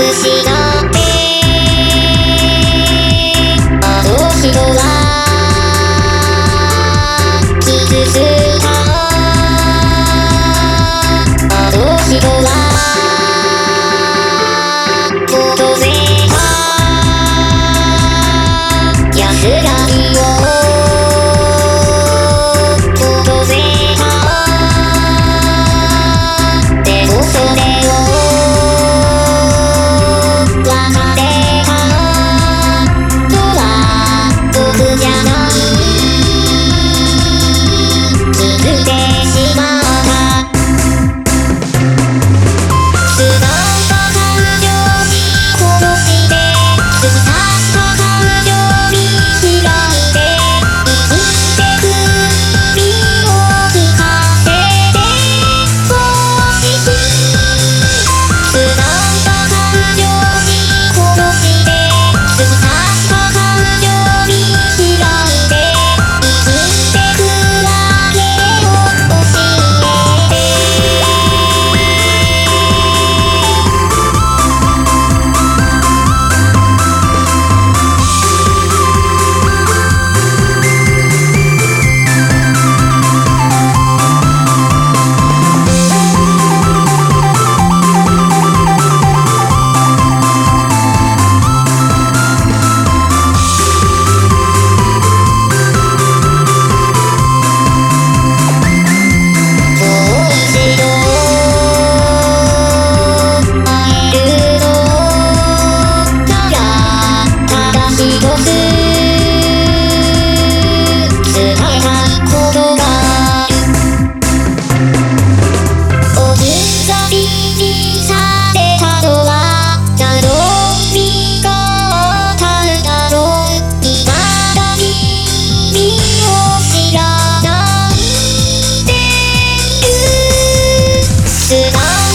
あの人は失知道。